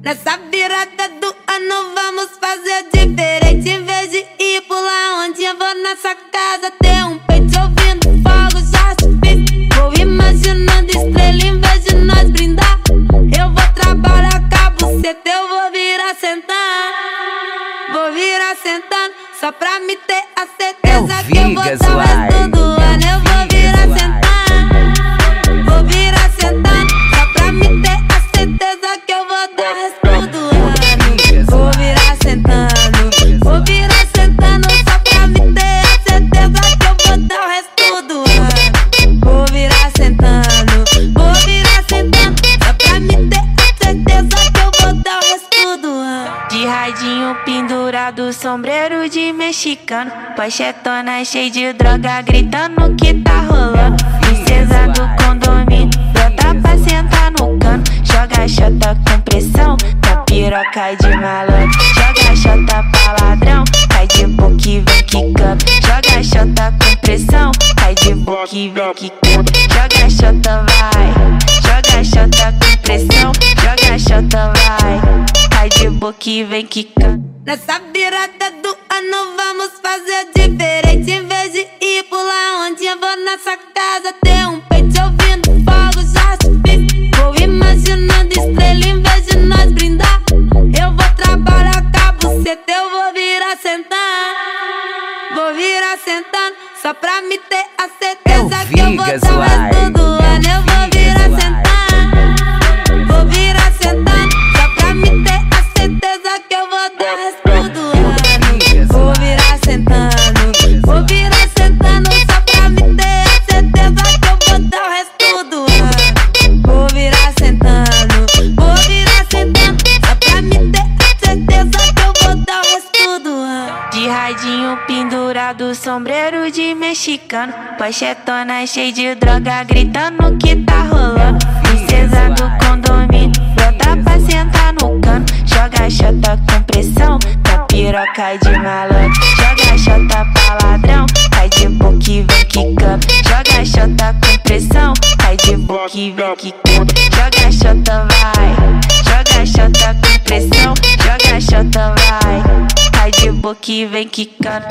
Nessa virada do ano vamos fazer diferente. Em vez de ir pular onde eu vou na sua casa Ter um peito ouvindo fogo, já fiz Vou imaginando estrela. Em vez de nós brindar Eu vou trabalhar com a buceta, eu vou virar sentar Vou virar sentando, só pra me ter a certeza que eu vou dar vou virar sentando, vou virar sentando Só pra me ter certeza que eu vou dar o resto do ano. Vou virar sentando, vou virar sentando Só pra me ter certeza que eu vou dar o resto do ano. De radinho pendurado, sombreiro de mexicano. Pochetona cheia de droga, gritando que tá rolando. Princesa do piroca de malandro. Joga chota pra ladrão, cai de boca e vem quicando. Joga chota com pressão, cai de boca e vem quicando. Joga chota vai, joga chota com pressão Joga chota vai, cai de boca e vem quicando. Nessa virada do ano vamos fazer diferente. Em vez de ir pular onde eu vou na sua casa Vou virar sentando, só pra me ter a certeza que eu vou Vigas dar o resto pendurado, sombreiro de mexicano. Pochetona cheia de droga, gritando que tá rolando. Princesa do condomínio, brota pra sentar no cano. Joga chota com pressão, tá piroca de malandro. Joga chota pra ladrão, cai de boca e vem quicando. Joga chota com pressão, cai de boca e vem quicando. Joga chota vai, joga chota com pressão Joga chota vai, cai de boca e vem quicando